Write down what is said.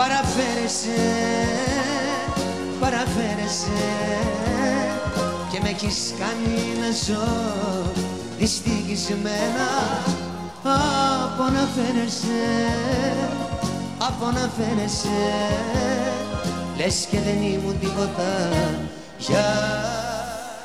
παραφέρεσαι, παραφέρεσαι. Και με έχεις κάνει να ζω δυστυχισμένα. Από να από να λες και δεν ήμουν τίποτα για